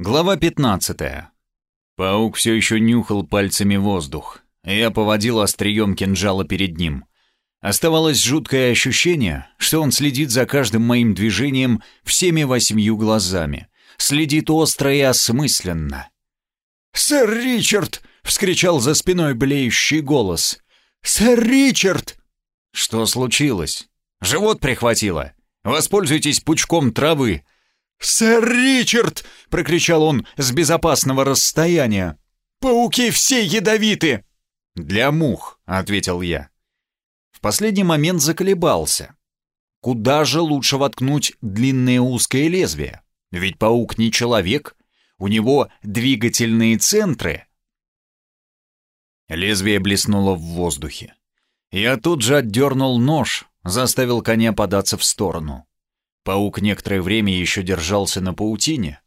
Глава 15. Паук все еще нюхал пальцами воздух. Я поводил острием кинжала перед ним. Оставалось жуткое ощущение, что он следит за каждым моим движением всеми восьмью глазами. Следит остро и осмысленно. «Сэр Ричард!» — вскричал за спиной блеющий голос. «Сэр Ричард!» «Что случилось? Живот прихватило. Воспользуйтесь пучком травы. «Сэр Ричард!» — прокричал он с безопасного расстояния. «Пауки все ядовиты!» «Для мух», — ответил я. В последний момент заколебался. Куда же лучше воткнуть длинное узкое лезвие? Ведь паук не человек, у него двигательные центры. Лезвие блеснуло в воздухе. Я тут же отдернул нож, заставил коня податься в сторону. Паук некоторое время еще держался на паутине.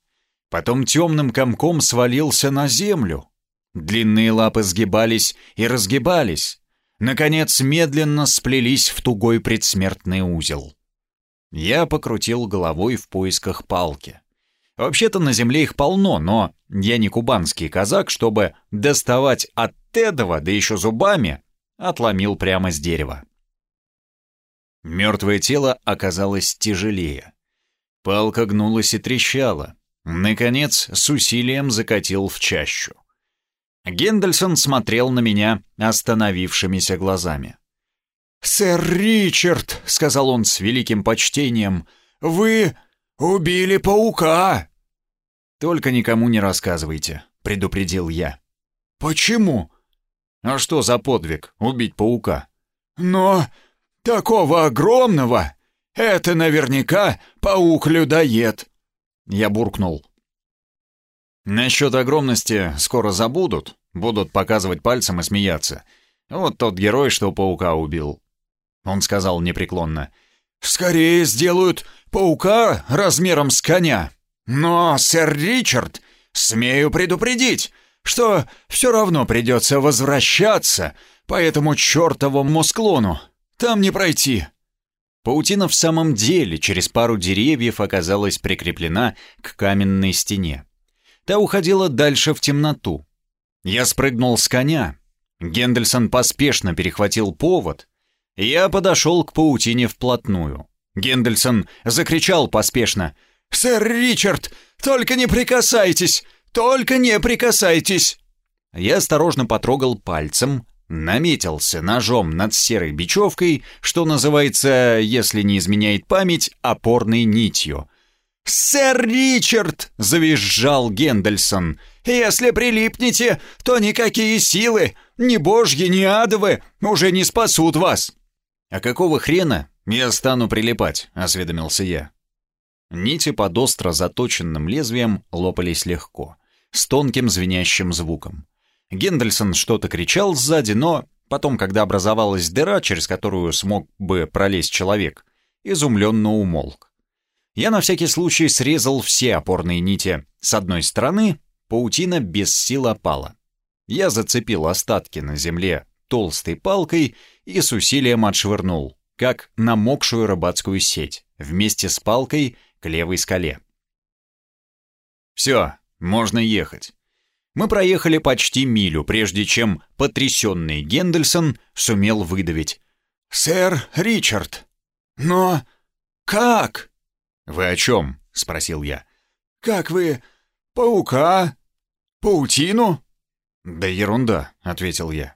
Потом темным комком свалился на землю. Длинные лапы сгибались и разгибались. Наконец, медленно сплелись в тугой предсмертный узел. Я покрутил головой в поисках палки. Вообще-то на земле их полно, но я не кубанский казак, чтобы доставать от этого, да еще зубами, отломил прямо с дерева. Мертвое тело оказалось тяжелее. Палка гнулась и трещала. Наконец, с усилием закатил в чащу. Гендельсон смотрел на меня остановившимися глазами. «Сэр Ричард», — сказал он с великим почтением, — «вы убили паука!» «Только никому не рассказывайте», — предупредил я. «Почему?» «А что за подвиг — убить паука?» «Но Такого огромного! Это наверняка паук-людоед!» Я буркнул. «Насчет огромности скоро забудут, будут показывать пальцем и смеяться. Вот тот герой, что паука убил». Он сказал непреклонно. «Скорее сделают паука размером с коня. Но, сэр Ричард, смею предупредить, что все равно придется возвращаться по этому чертовому склону. Там не пройти!» Паутина в самом деле через пару деревьев оказалась прикреплена к каменной стене. Та уходила дальше в темноту. Я спрыгнул с коня. Гендельсон поспешно перехватил повод. Я подошел к паутине вплотную. Гендельсон закричал поспешно. «Сэр Ричард, только не прикасайтесь! Только не прикасайтесь!» Я осторожно потрогал пальцем, наметился ножом над серой бечевкой, что называется, если не изменяет память, опорной нитью. «Сэр Ричард!» — завизжал Гендельсон. «Если прилипнете, то никакие силы, ни божьи, ни адовы, уже не спасут вас!» «А какого хрена я стану прилипать?» — осведомился я. Нити под остро заточенным лезвием лопались легко, с тонким звенящим звуком. Гендельсон что-то кричал сзади, но потом, когда образовалась дыра, через которую смог бы пролезть человек, изумленно умолк. Я на всякий случай срезал все опорные нити с одной стороны, паутина без сил опала. Я зацепил остатки на земле толстой палкой и с усилием отшвырнул, как намокшую рыбацкую сеть, вместе с палкой к левой скале. «Все, можно ехать». Мы проехали почти милю, прежде чем потрясенный Гендельсон сумел выдавить. «Сэр Ричард, но как?» «Вы о чем?» — спросил я. «Как вы? Паука? Паутину?» «Да ерунда», — ответил я.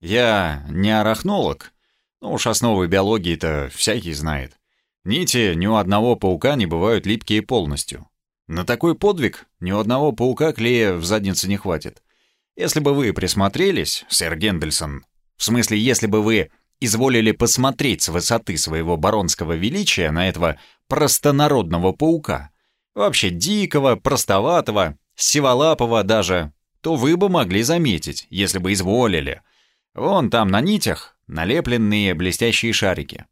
«Я не арахнолог. Ну уж основы биологии-то всякий знает. Нити ни у одного паука не бывают липкие полностью. На такой подвиг ни одного паука клея в заднице не хватит. Если бы вы присмотрелись, сэр Гендельсон, в смысле, если бы вы изволили посмотреть с высоты своего баронского величия на этого простонародного паука, вообще дикого, простоватого, сиволапого даже, то вы бы могли заметить, если бы изволили. Вон там на нитях налепленные блестящие шарики.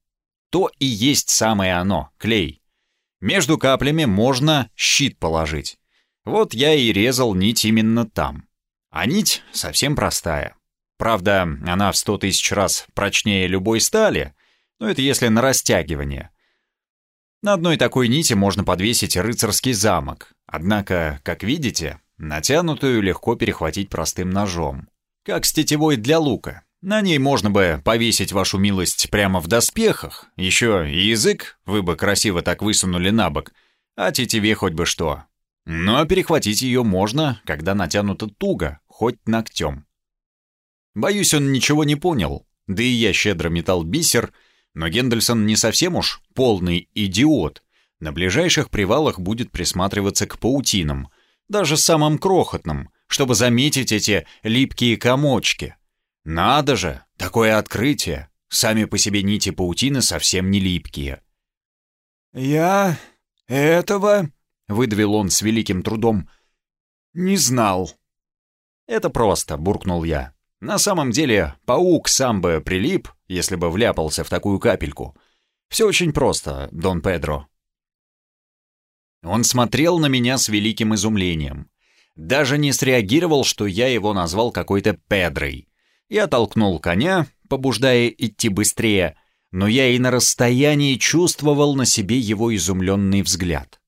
То и есть самое оно, клей. Между каплями можно щит положить. Вот я и резал нить именно там. А нить совсем простая. Правда, она в сто тысяч раз прочнее любой стали, но это если на растягивание. На одной такой нити можно подвесить рыцарский замок, однако, как видите, натянутую легко перехватить простым ножом. Как с тетивой для лука. На ней можно бы повесить вашу милость прямо в доспехах, еще и язык вы бы красиво так высунули на бок, а тетиве хоть бы что. Но перехватить ее можно, когда натянуто туго, хоть ногтем. Боюсь, он ничего не понял, да и я щедро метал бисер — но Гендельсон не совсем уж полный идиот. На ближайших привалах будет присматриваться к паутинам, даже самым крохотным, чтобы заметить эти липкие комочки. Надо же, такое открытие! Сами по себе нити паутины совсем не липкие. «Я этого...» — выдавил он с великим трудом. «Не знал». «Это просто», — буркнул я. На самом деле, паук сам бы прилип, если бы вляпался в такую капельку. Все очень просто, Дон Педро. Он смотрел на меня с великим изумлением. Даже не среагировал, что я его назвал какой-то Педрой. Я толкнул коня, побуждая идти быстрее, но я и на расстоянии чувствовал на себе его изумленный взгляд.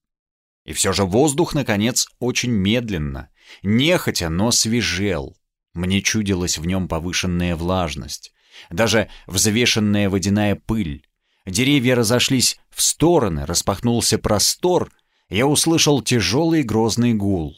И все же воздух, наконец, очень медленно, нехотя, но свежел. Мне чудилась в нем повышенная влажность, даже взвешенная водяная пыль. Деревья разошлись в стороны, распахнулся простор, я услышал тяжелый грозный гул.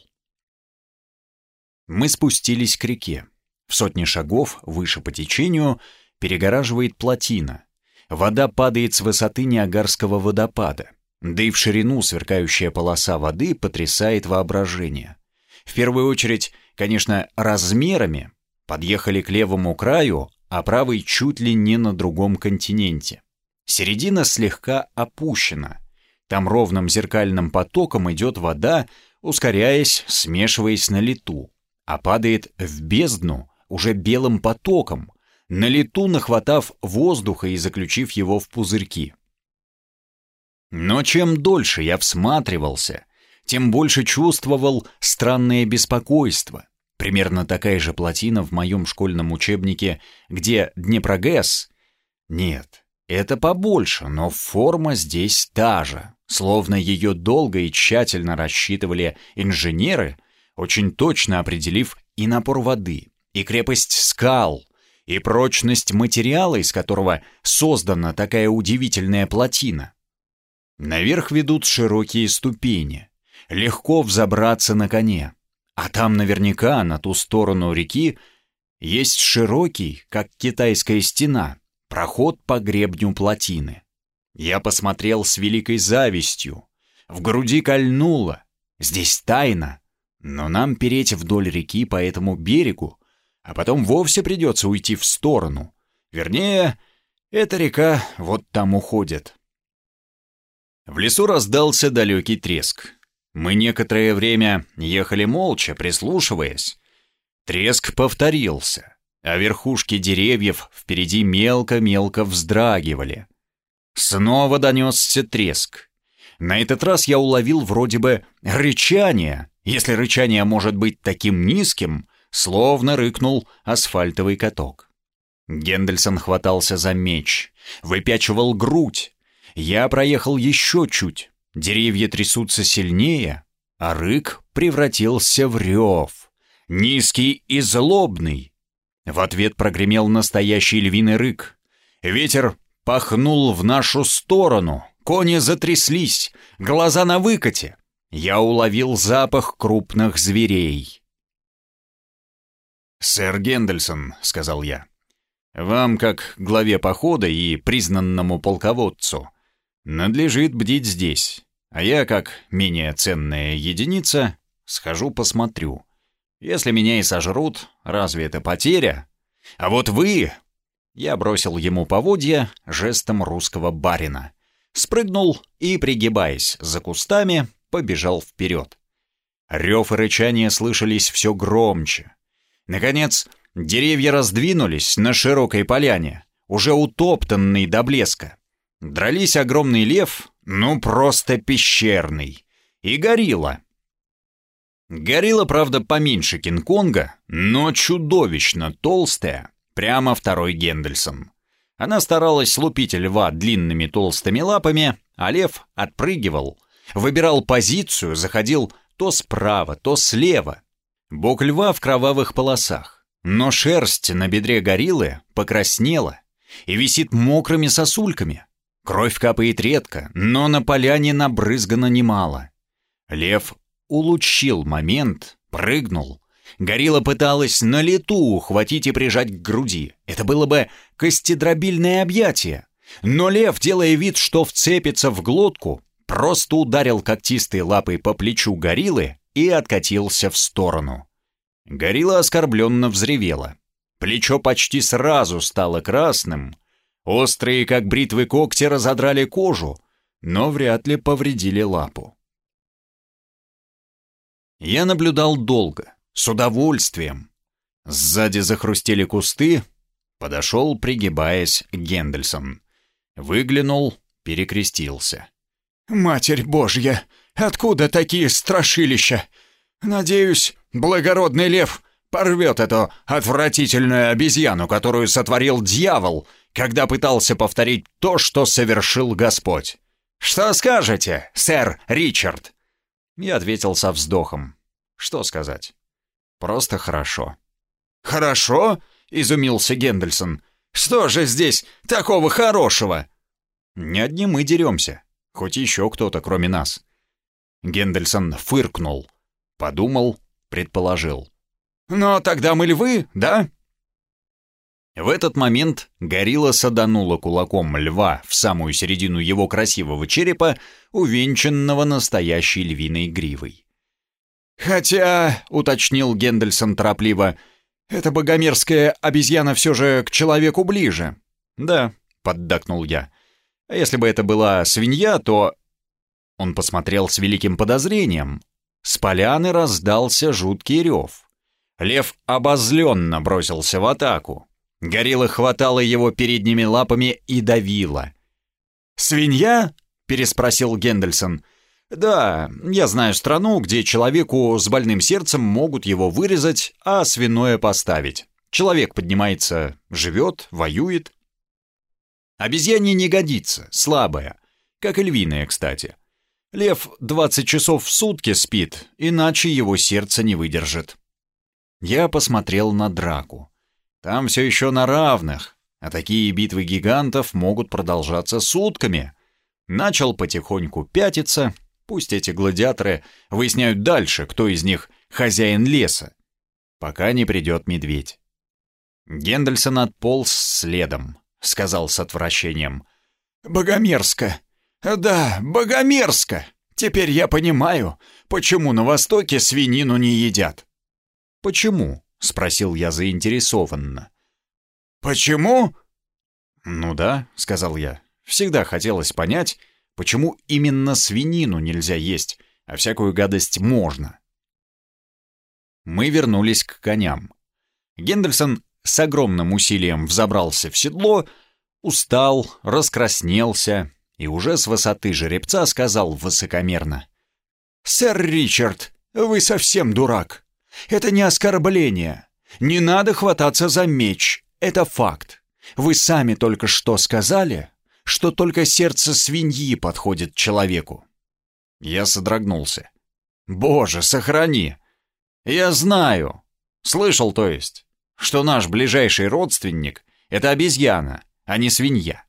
Мы спустились к реке. В сотни шагов выше по течению перегораживает плотина. Вода падает с высоты Ниагарского водопада. Да и в ширину сверкающая полоса воды потрясает воображение. В первую очередь конечно, размерами, подъехали к левому краю, а правый чуть ли не на другом континенте. Середина слегка опущена. Там ровным зеркальным потоком идет вода, ускоряясь, смешиваясь на лету, а падает в бездну уже белым потоком, на лету нахватав воздуха и заключив его в пузырьки. Но чем дольше я всматривался, тем больше чувствовал странное беспокойство. Примерно такая же плотина в моем школьном учебнике, где Днепрогэс... Нет, это побольше, но форма здесь та же. Словно ее долго и тщательно рассчитывали инженеры, очень точно определив и напор воды, и крепость скал, и прочность материала, из которого создана такая удивительная плотина. Наверх ведут широкие ступени — легко взобраться на коне. А там наверняка, на ту сторону реки, есть широкий, как китайская стена, проход по гребню плотины. Я посмотрел с великой завистью. В груди кольнуло. Здесь тайна. Но нам переть вдоль реки по этому берегу, а потом вовсе придется уйти в сторону. Вернее, эта река вот там уходит. В лесу раздался далекий треск. Мы некоторое время ехали молча, прислушиваясь. Треск повторился, а верхушки деревьев впереди мелко-мелко вздрагивали. Снова донесся треск. На этот раз я уловил вроде бы рычание, если рычание может быть таким низким, словно рыкнул асфальтовый каток. Гендельсон хватался за меч, выпячивал грудь. Я проехал еще чуть, Деревья трясутся сильнее, а рык превратился в рев. Низкий и злобный. В ответ прогремел настоящий львиный рык. Ветер пахнул в нашу сторону. Кони затряслись, глаза на выкате. Я уловил запах крупных зверей. «Сэр Гендельсон», — сказал я, — «вам, как главе похода и признанному полководцу, надлежит бдить здесь, а я, как менее ценная единица, схожу посмотрю. Если меня и сожрут, разве это потеря? А вот вы...» Я бросил ему поводья жестом русского барина. Спрыгнул и, пригибаясь за кустами, побежал вперед. Рев и рычание слышались все громче. Наконец, деревья раздвинулись на широкой поляне, уже утоптанной до блеска. Дрались огромный лев, ну просто пещерный, и горилла. Горилла, правда, поменьше Кинг-Конга, но чудовищно толстая, прямо второй Гендельсон. Она старалась лупить льва длинными толстыми лапами, а лев отпрыгивал, выбирал позицию, заходил то справа, то слева. Бок льва в кровавых полосах, но шерсть на бедре гориллы покраснела и висит мокрыми сосульками. Кровь капает редко, но на поляне набрызгано немало. Лев улучшил момент, прыгнул. Горилла пыталась на лету ухватить и прижать к груди. Это было бы костедробильное объятие. Но лев, делая вид, что вцепится в глотку, просто ударил когтистой лапой по плечу гориллы и откатился в сторону. Горилла оскорбленно взревела. Плечо почти сразу стало красным. Острые, как бритвы когти, разодрали кожу, но вряд ли повредили лапу. Я наблюдал долго, с удовольствием. Сзади захрустели кусты, подошел, пригибаясь, Гендельсон. Выглянул, перекрестился. «Матерь Божья, откуда такие страшилища? Надеюсь, благородный лев порвет эту отвратительную обезьяну, которую сотворил дьявол, когда пытался повторить то, что совершил Господь. Что скажете, сэр Ричард?» Я ответил со вздохом. Что сказать? Просто хорошо. «Хорошо?» — изумился Гендельсон. «Что же здесь такого хорошего?» «Не одни мы деремся. Хоть еще кто-то, кроме нас». Гендельсон фыркнул. Подумал, предположил. «Но тогда мы львы, да?» В этот момент горилла саданула кулаком льва в самую середину его красивого черепа, увенчанного настоящей львиной гривой. «Хотя», — уточнил Гендельсон торопливо, — «эта богомерзкая обезьяна все же к человеку ближе». «Да», — поддакнул я. «А если бы это была свинья, то...» Он посмотрел с великим подозрением. С поляны раздался жуткий рев. Лев обозленно бросился в атаку. Горилла хватала его передними лапами и давила. «Свинья?» — переспросил Гендельсон. «Да, я знаю страну, где человеку с больным сердцем могут его вырезать, а свиное поставить. Человек поднимается, живет, воюет. Обезьяне не годится, слабая, как и львиная, кстати. Лев 20 часов в сутки спит, иначе его сердце не выдержит». Я посмотрел на драку. Там все еще на равных, а такие битвы гигантов могут продолжаться сутками. Начал потихоньку пятиться, пусть эти гладиаторы выясняют дальше, кто из них хозяин леса, пока не придет медведь. Гендельсон отполз следом, сказал с отвращением. «Богомерзко! Да, богомерзко! Теперь я понимаю, почему на Востоке свинину не едят». «Почему?» — спросил я заинтересованно. «Почему?» «Ну да», — сказал я. «Всегда хотелось понять, почему именно свинину нельзя есть, а всякую гадость можно». Мы вернулись к коням. Гендельсон с огромным усилием взобрался в седло, устал, раскраснелся и уже с высоты жеребца сказал высокомерно. «Сэр Ричард, вы совсем дурак. Это не оскорбление. Не надо хвататься за меч. Это факт. Вы сами только что сказали, что только сердце свиньи подходит человеку. Я содрогнулся. Боже, сохрани. Я знаю. Слышал, то есть, что наш ближайший родственник — это обезьяна, а не свинья.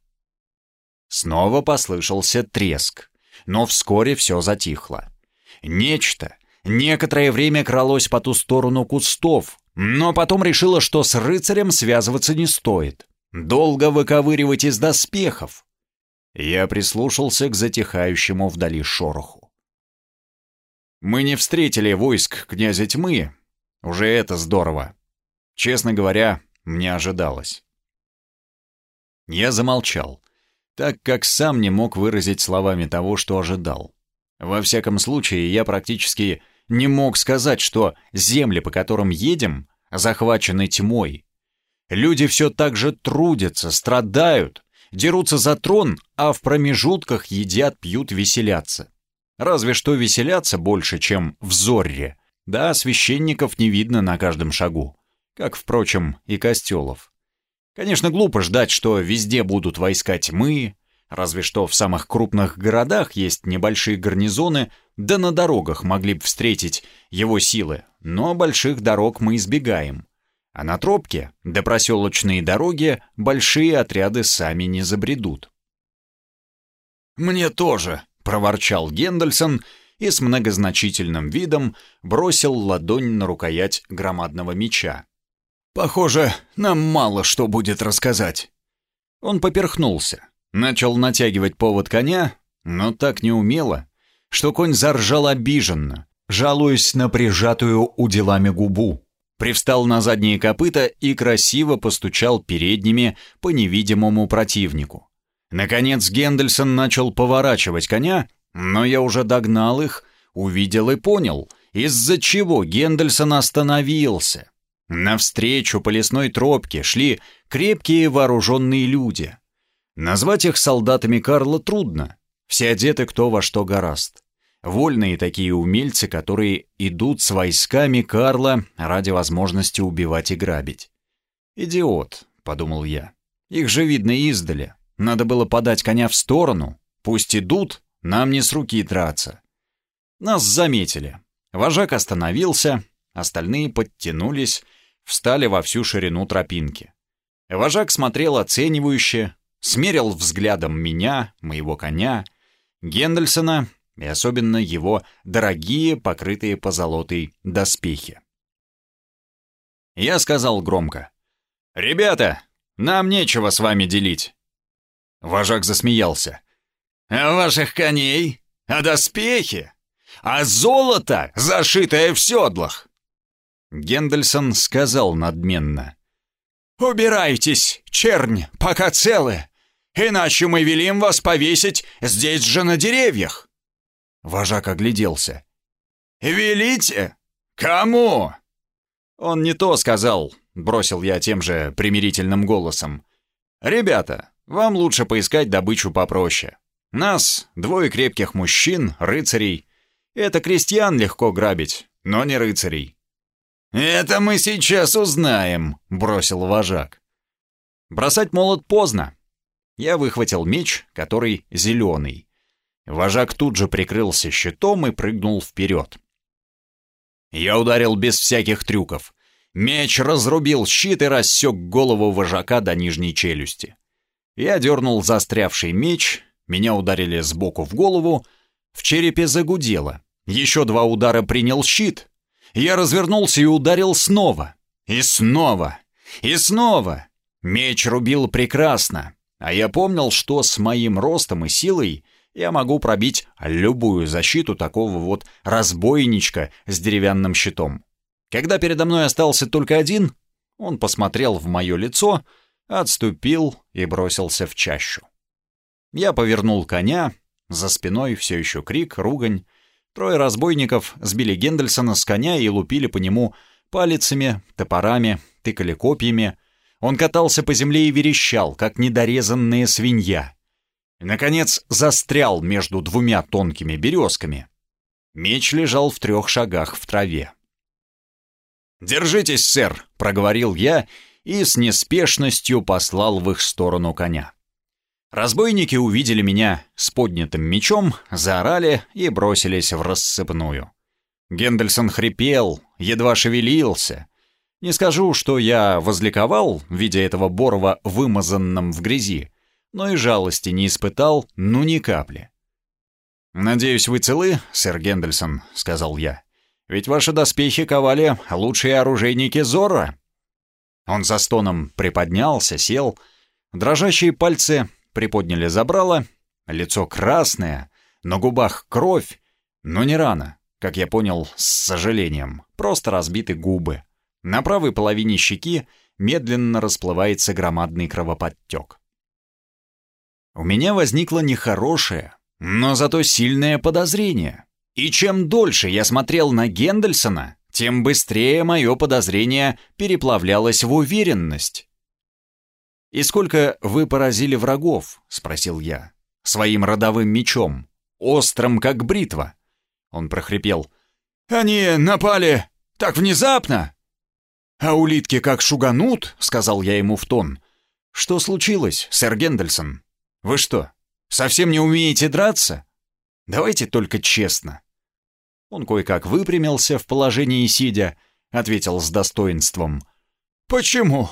Снова послышался треск, но вскоре все затихло. Нечто, Некоторое время кралось по ту сторону кустов, но потом решила, что с рыцарем связываться не стоит. Долго выковыривать из доспехов. Я прислушался к затихающему вдали шороху. Мы не встретили войск князя тьмы. Уже это здорово. Честно говоря, мне ожидалось. Я замолчал, так как сам не мог выразить словами того, что ожидал. Во всяком случае, я практически не мог сказать, что земли, по которым едем, захвачены тьмой. Люди все так же трудятся, страдают, дерутся за трон, а в промежутках едят, пьют, веселятся. Разве что веселятся больше, чем в Зорре. Да, священников не видно на каждом шагу, как, впрочем, и костелов. Конечно, глупо ждать, что везде будут войска тьмы, Разве что в самых крупных городах есть небольшие гарнизоны, да на дорогах могли бы встретить его силы, но больших дорог мы избегаем. А на тропке, да проселочные дороги, большие отряды сами не забредут. «Мне тоже», — проворчал Гендельсон и с многозначительным видом бросил ладонь на рукоять громадного меча. «Похоже, нам мало что будет рассказать». Он поперхнулся, начал натягивать повод коня, но так неумело, что конь заржал обиженно, жалуясь на прижатую уделами губу. Привстал на задние копыта и красиво постучал передними по невидимому противнику. Наконец Гендельсон начал поворачивать коня, но я уже догнал их, увидел и понял, из-за чего Гендельсон остановился. Навстречу по лесной тропке шли крепкие вооруженные люди. Назвать их солдатами Карла трудно, все одеты кто во что гораст. Вольные такие умельцы, которые идут с войсками Карла ради возможности убивать и грабить. «Идиот», — подумал я. «Их же видно издали. Надо было подать коня в сторону. Пусть идут, нам не с руки драться. Нас заметили. Вожак остановился, остальные подтянулись, встали во всю ширину тропинки. Вожак смотрел оценивающе, смерил взглядом меня, моего коня, Гендельсона и особенно его дорогие, покрытые позолотой доспехи. Я сказал громко. «Ребята, нам нечего с вами делить. Вожак засмеялся. «А ваших коней? А доспехи? А золото, зашитое в седлах?» Гендельсон сказал надменно. «Убирайтесь, чернь, пока целы, иначе мы велим вас повесить здесь же на деревьях». Вожак огляделся. «Велите? Кому?» «Он не то сказал», — бросил я тем же примирительным голосом. «Ребята, вам лучше поискать добычу попроще. Нас, двое крепких мужчин, рыцарей. Это крестьян легко грабить, но не рыцарей». «Это мы сейчас узнаем», — бросил вожак. Бросать молот поздно. Я выхватил меч, который зеленый. Вожак тут же прикрылся щитом и прыгнул вперед. Я ударил без всяких трюков. Меч разрубил щит и рассек голову вожака до нижней челюсти. Я дернул застрявший меч, меня ударили сбоку в голову, в черепе загудело. Еще два удара принял щит. Я развернулся и ударил снова. И снова. И снова. Меч рубил прекрасно. А я помнил, что с моим ростом и силой я могу пробить любую защиту такого вот разбойничка с деревянным щитом. Когда передо мной остался только один, он посмотрел в мое лицо — отступил и бросился в чащу. Я повернул коня, за спиной все еще крик, ругань. Трое разбойников сбили Гендельсона с коня и лупили по нему палицами, топорами, тыкали копьями. Он катался по земле и верещал, как недорезанная свинья. И, наконец, застрял между двумя тонкими березками. Меч лежал в трех шагах в траве. «Держитесь, сэр!» — проговорил я и с неспешностью послал в их сторону коня. Разбойники увидели меня с поднятым мечом, заорали и бросились в рассыпную. Гендельсон хрипел, едва шевелился. Не скажу, что я возликовал, видя этого Борова вымазанным в грязи, но и жалости не испытал, ну ни капли. «Надеюсь, вы целы, сэр Гендельсон», — сказал я. «Ведь ваши доспехи ковали лучшие оружейники Зора». Он за стоном приподнялся, сел. Дрожащие пальцы приподняли забрало. Лицо красное, на губах кровь, но не рано, как я понял с сожалением, просто разбиты губы. На правой половине щеки медленно расплывается громадный кровоподтек. У меня возникло нехорошее, но зато сильное подозрение. И чем дольше я смотрел на Гендельсона, тем быстрее мое подозрение переплавлялось в уверенность. «И сколько вы поразили врагов?» — спросил я. «Своим родовым мечом, острым, как бритва». Он прохрипел. «Они напали так внезапно!» «А улитки как шуганут», — сказал я ему в тон. «Что случилось, сэр Гендельсон? Вы что, Совсем не умеете драться? Давайте только честно». Он кое-как выпрямился в положении сидя, ответил с достоинством. «Почему?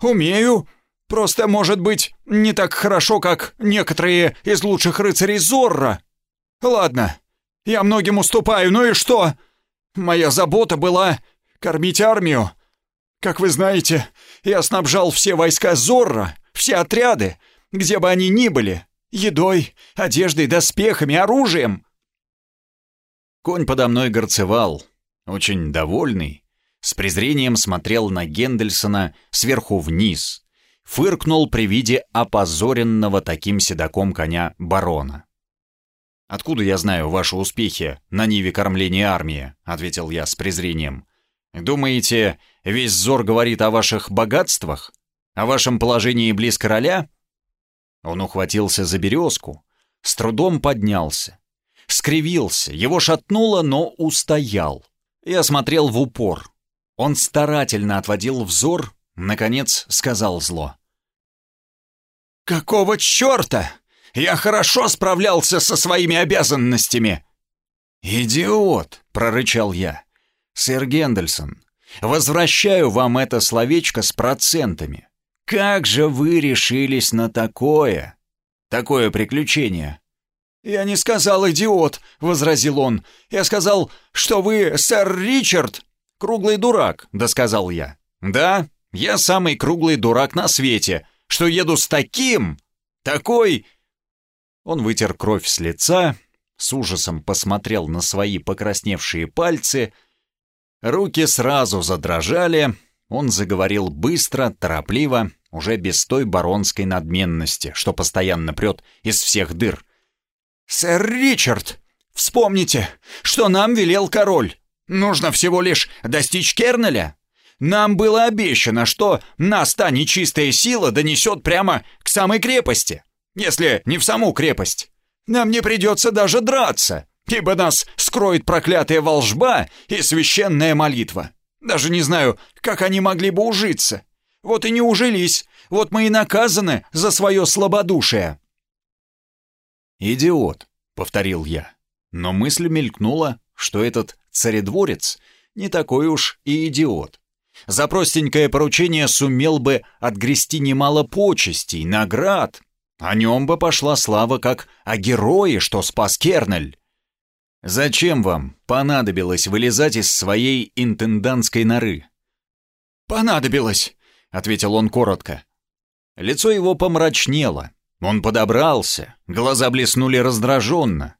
Умею. Просто, может быть, не так хорошо, как некоторые из лучших рыцарей Зорро. Ладно, я многим уступаю, ну и что? Моя забота была кормить армию. Как вы знаете, я снабжал все войска Зорро, все отряды, где бы они ни были, едой, одеждой, доспехами, оружием. Конь подо мной горцевал, очень довольный, с презрением смотрел на Гендельсона сверху вниз, фыркнул при виде опозоренного таким седаком коня барона. «Откуда я знаю ваши успехи на ниве кормления армии?» — ответил я с презрением. «Думаете, весь зор говорит о ваших богатствах? О вашем положении близ короля?» Он ухватился за березку, с трудом поднялся. Скривился, его шатнуло, но устоял. Я смотрел в упор. Он старательно отводил взор, наконец сказал зло. «Какого черта? Я хорошо справлялся со своими обязанностями!» «Идиот!» — прорычал я. «Сэр Гендельсон, возвращаю вам это словечко с процентами. Как же вы решились на такое? Такое приключение?» «Я не сказал идиот», — возразил он. «Я сказал, что вы, сэр Ричард, круглый дурак», — досказал я. «Да, я самый круглый дурак на свете, что еду с таким, такой...» Он вытер кровь с лица, с ужасом посмотрел на свои покрасневшие пальцы. Руки сразу задрожали, он заговорил быстро, торопливо, уже без той баронской надменности, что постоянно прет из всех дыр. «Сэр Ричард, вспомните, что нам велел король. Нужно всего лишь достичь Кернеля. Нам было обещано, что нас та нечистая сила донесет прямо к самой крепости, если не в саму крепость. Нам не придется даже драться, ибо нас скроет проклятая волжба и священная молитва. Даже не знаю, как они могли бы ужиться. Вот и не ужились, вот мы и наказаны за свое слабодушие». «Идиот», — повторил я. Но мысль мелькнула, что этот царедворец не такой уж и идиот. За простенькое поручение сумел бы отгрести немало почестей, наград. О нем бы пошла слава как о герое, что спас Кернель. Зачем вам понадобилось вылезать из своей интендантской норы? «Понадобилось», — ответил он коротко. Лицо его помрачнело. Он подобрался, глаза блеснули раздраженно.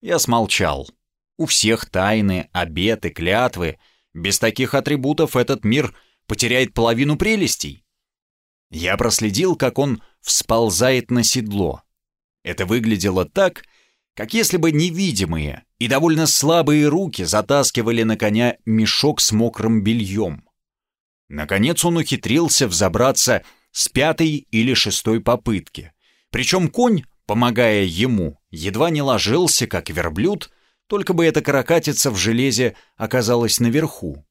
Я смолчал. У всех тайны, обеты, клятвы. Без таких атрибутов этот мир потеряет половину прелестей. Я проследил, как он всползает на седло. Это выглядело так, как если бы невидимые и довольно слабые руки затаскивали на коня мешок с мокрым бельем. Наконец он ухитрился взобраться с пятой или шестой попытки. Причем конь, помогая ему, едва не ложился, как верблюд, только бы эта каракатица в железе оказалась наверху.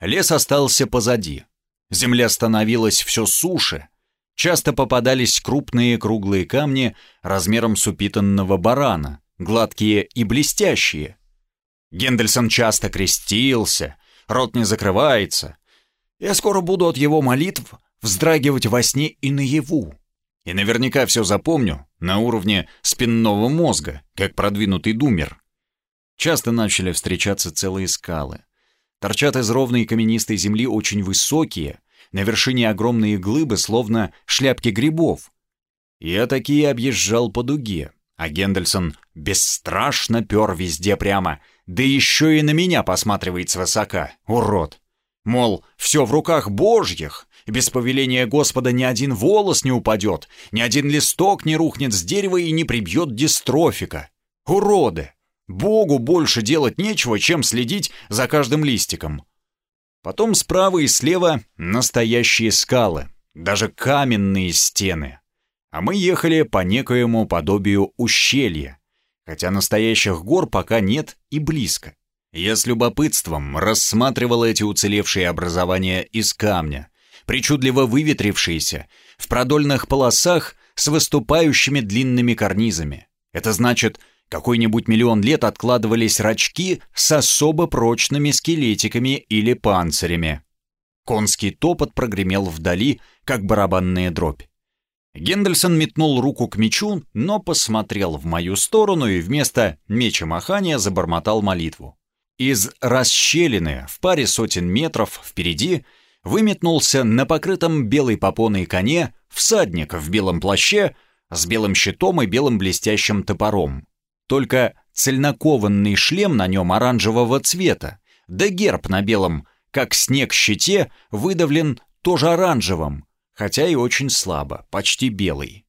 Лес остался позади. Земля становилась все суше. Часто попадались крупные круглые камни размером с упитанного барана, гладкие и блестящие. Гендельсон часто крестился, рот не закрывается. Я скоро буду от его молитв вздрагивать во сне и наяву. И наверняка все запомню на уровне спинного мозга, как продвинутый думер. Часто начали встречаться целые скалы. Торчат из ровной каменистой земли очень высокие, на вершине огромные глыбы, словно шляпки грибов. Я такие объезжал по дуге, а Гендельсон бесстрашно пер везде прямо, да еще и на меня посматривает свысока, урод. Мол, все в руках божьих, без повеления Господа ни один волос не упадет, ни один листок не рухнет с дерева и не прибьет дистрофика. Уроды! Богу больше делать нечего, чем следить за каждым листиком. Потом справа и слева настоящие скалы, даже каменные стены. А мы ехали по некоему подобию ущелья, хотя настоящих гор пока нет и близко. Я с любопытством рассматривал эти уцелевшие образования из камня, причудливо выветрившиеся, в продольных полосах с выступающими длинными карнизами. Это значит, какой-нибудь миллион лет откладывались рачки с особо прочными скелетиками или панцирями. Конский топот прогремел вдали, как барабанная дробь. Гендельсон метнул руку к мечу, но посмотрел в мою сторону и вместо меча махания забормотал молитву. Из расщелины в паре сотен метров впереди выметнулся на покрытом белой попоной коне всадник в белом плаще с белым щитом и белым блестящим топором. Только цельнокованный шлем на нем оранжевого цвета, да герб на белом, как снег щите, выдавлен тоже оранжевым, хотя и очень слабо, почти белый.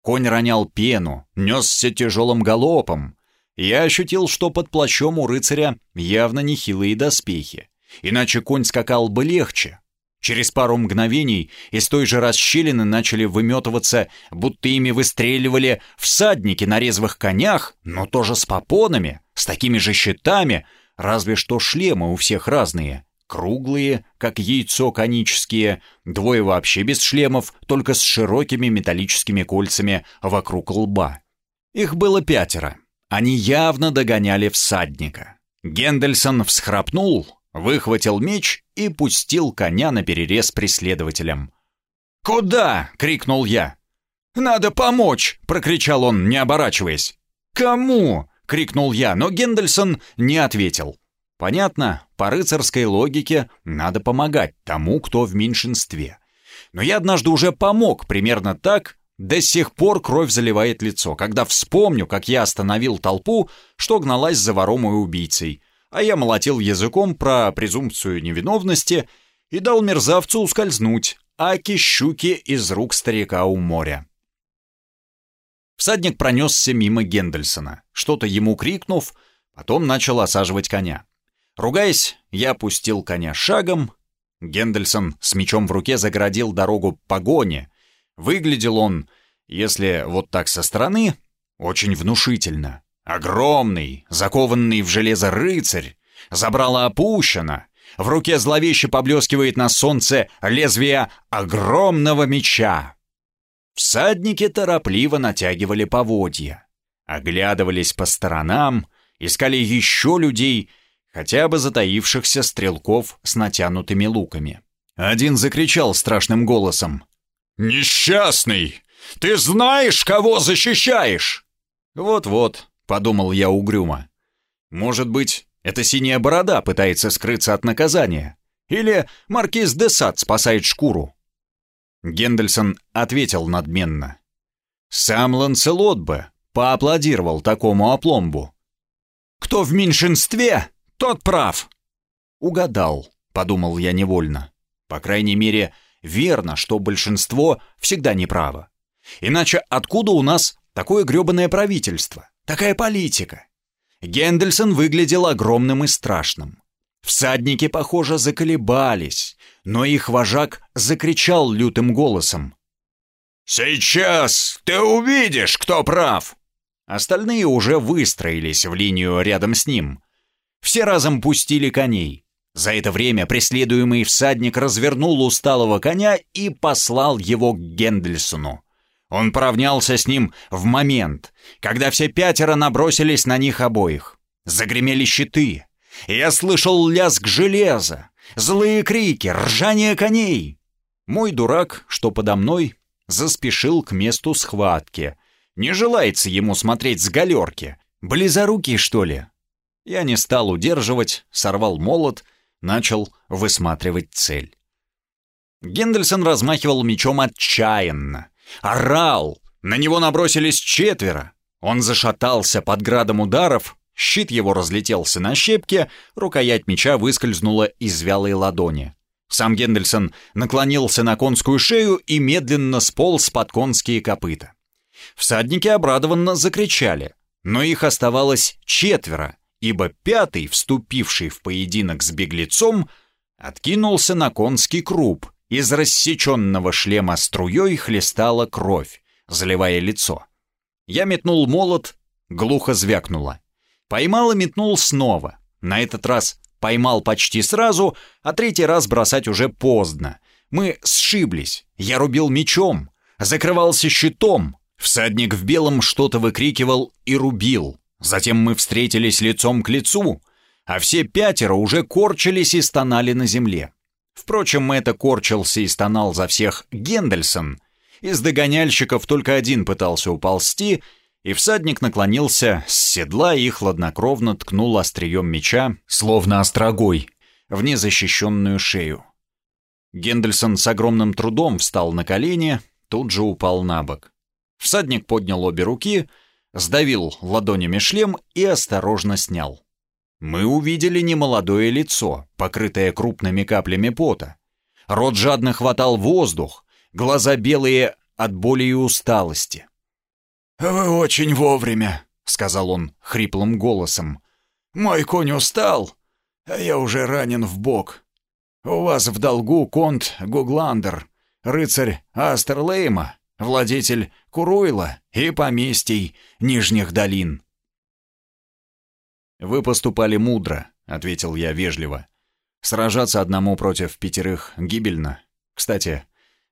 Конь ронял пену, несся тяжелым галопом. Я ощутил, что под плащом у рыцаря явно нехилые доспехи, иначе конь скакал бы легче. Через пару мгновений из той же расщелины начали выметываться, будто ими выстреливали всадники на резвых конях, но тоже с попонами, с такими же щитами, разве что шлемы у всех разные. Круглые, как яйцо конические, двое вообще без шлемов, только с широкими металлическими кольцами вокруг лба. Их было пятеро. Они явно догоняли всадника. Гендельсон всхрапнул, выхватил меч и пустил коня на перерез преследователям. «Куда?» — крикнул я. «Надо помочь!» — прокричал он, не оборачиваясь. «Кому?» — крикнул я, но Гендельсон не ответил. Понятно, по рыцарской логике надо помогать тому, кто в меньшинстве. Но я однажды уже помог примерно так, до сих пор кровь заливает лицо, когда вспомню, как я остановил толпу, что гналась за вором и убийцей, а я молотил языком про презумпцию невиновности и дал мерзавцу ускользнуть, аки щуки из рук старика у моря. Всадник пронесся мимо Гендельсона, что-то ему крикнув, потом начал осаживать коня. Ругаясь, я опустил коня шагом. Гендельсон с мечом в руке загородил дорогу погоне. Выглядел он, если вот так со стороны, очень внушительно. Огромный, закованный в железо рыцарь, забрало опущено, в руке зловеще поблескивает на солнце лезвие огромного меча. Всадники торопливо натягивали поводья, оглядывались по сторонам, искали еще людей — хотя бы затаившихся стрелков с натянутыми луками. Один закричал страшным голосом. «Несчастный! Ты знаешь, кого защищаешь?» «Вот-вот», — подумал я угрюмо. «Может быть, эта синяя борода пытается скрыться от наказания? Или маркиз де Сад спасает шкуру?» Гендельсон ответил надменно. «Сам Ланселот бы поаплодировал такому опломбу. Кто в меньшинстве, тот прав!» «Угадал», — подумал я невольно. «По крайней мере, верно, что большинство всегда неправо. Иначе откуда у нас такое грёбаное правительство, такая политика?» Гендельсон выглядел огромным и страшным. Всадники, похоже, заколебались, но их вожак закричал лютым голосом. «Сейчас ты увидишь, кто прав!» Остальные уже выстроились в линию рядом с ним, все разом пустили коней. За это время преследуемый всадник развернул усталого коня и послал его к Гендельсону. Он поравнялся с ним в момент, когда все пятеро набросились на них обоих. Загремели щиты. Я слышал лязг железа, злые крики, ржание коней. Мой дурак, что подо мной, заспешил к месту схватки. Не желается ему смотреть с галерки. Близорукий, что ли? Я не стал удерживать, сорвал молот, начал высматривать цель. Гендельсон размахивал мечом отчаянно. Орал! На него набросились четверо. Он зашатался под градом ударов, щит его разлетелся на щепки, рукоять меча выскользнула из вялой ладони. Сам Гендельсон наклонился на конскую шею и медленно сполз под конские копыта. Всадники обрадованно закричали, но их оставалось четверо, ибо пятый, вступивший в поединок с беглецом, откинулся на конский круп, из рассеченного шлема струей хлестала кровь, заливая лицо. Я метнул молот, глухо звякнуло. Поймал и метнул снова. На этот раз поймал почти сразу, а третий раз бросать уже поздно. Мы сшиблись. Я рубил мечом. закрывался щитом. Всадник в белом что-то выкрикивал и рубил. Затем мы встретились лицом к лицу, а все пятеро уже корчились и стонали на земле. Впрочем, это корчился и стонал за всех Гендельсон. Из догоняльщиков только один пытался уползти, и всадник наклонился с седла и хладнокровно ткнул острием меча, словно острогой, в незащищенную шею. Гендельсон с огромным трудом встал на колени, тут же упал на бок. Всадник поднял обе руки, сдавил ладонями шлем и осторожно снял. Мы увидели немолодое лицо, покрытое крупными каплями пота. Рот жадно хватал воздух, глаза белые от боли и усталости. «Вы очень вовремя», — сказал он хриплым голосом. «Мой конь устал, а я уже ранен в бок. У вас в долгу конт Гугландер, рыцарь Астерлейма, владетель Куруйла и поместий Нижних долин». «Вы поступали мудро», — ответил я вежливо. «Сражаться одному против пятерых гибельно. Кстати,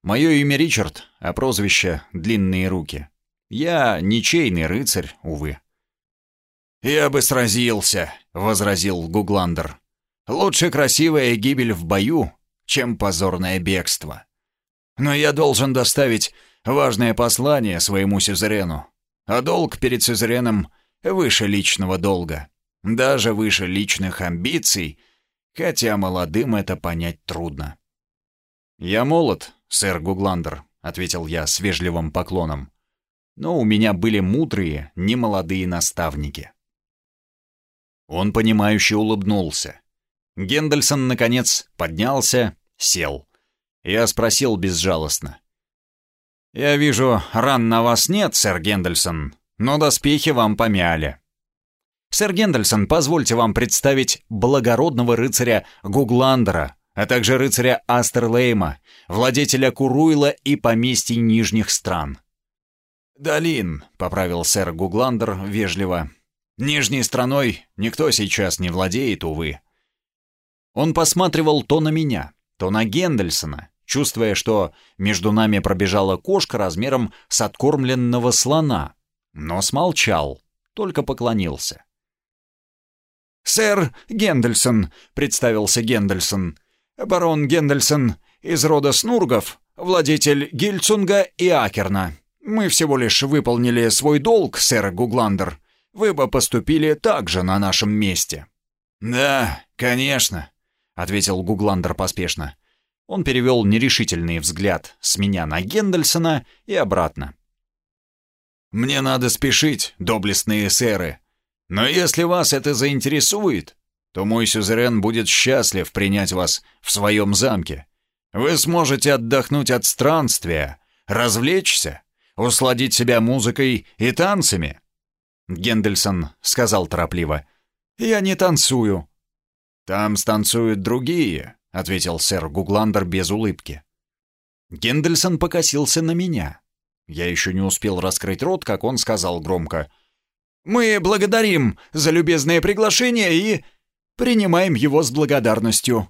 мое имя Ричард, а прозвище «Длинные руки». Я ничейный рыцарь, увы». «Я бы сразился», — возразил Гугландер. «Лучше красивая гибель в бою, чем позорное бегство. Но я должен доставить важное послание своему сюзерену, а долг перед сюзереном выше личного долга» даже выше личных амбиций, хотя молодым это понять трудно. «Я молод, сэр Гугландер», — ответил я с вежливым поклоном. «Но у меня были мудрые, немолодые наставники». Он, понимающе улыбнулся. Гендельсон, наконец, поднялся, сел. Я спросил безжалостно. «Я вижу, ран на вас нет, сэр Гендельсон, но доспехи вам помяли. Сэр Гендельсон, позвольте вам представить благородного рыцаря Гугландера, а также рыцаря Астерлейма, владетеля Куруйла и поместий Нижних стран. «Долин», — поправил сэр Гугландер вежливо. «Нижней страной никто сейчас не владеет, увы». Он посматривал то на меня, то на Гендельсона, чувствуя, что между нами пробежала кошка размером с откормленного слона, но смолчал, только поклонился. «Сэр Гендельсон», — представился Гендельсон. «Барон Гендельсон из рода Снургов, владетель Гильцунга и Акерна. Мы всего лишь выполнили свой долг, сэр Гугландер. Вы бы поступили так же на нашем месте». «Да, конечно», — ответил Гугландер поспешно. Он перевел нерешительный взгляд с меня на Гендельсона и обратно. «Мне надо спешить, доблестные сэры», но если вас это заинтересует, то мой сюзерен будет счастлив принять вас в своем замке. Вы сможете отдохнуть от странствия, развлечься, усладить себя музыкой и танцами». Гендельсон сказал торопливо. «Я не танцую». «Там станцуют другие», — ответил сэр Гугландер без улыбки. Гендельсон покосился на меня. Я еще не успел раскрыть рот, как он сказал громко — мы благодарим за любезное приглашение и принимаем его с благодарностью.